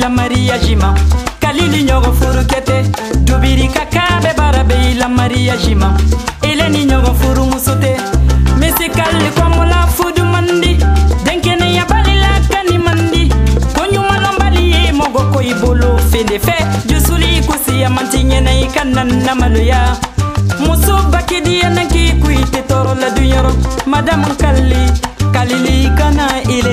la mariage ma kalili ɲɔgɔn furu kɛtɛ tobiri ka ka bɛ baara bɛ i la mariage ma ele ni ɲɔgɔn furu muso tɛ misi kɔmɔla fudu mandi denkɛnɛya balila kani mandi. Ko ɲumanlɔnbali ye mɔgɔ ko i bolo fende fɛ jusuli kusiya manti ɲɛnɛ i ka nanna maloya muso bakidiyana k'i ku i tɛ tɔɔrɔ la dunyɔrɔ madamu kalli kalili kana ile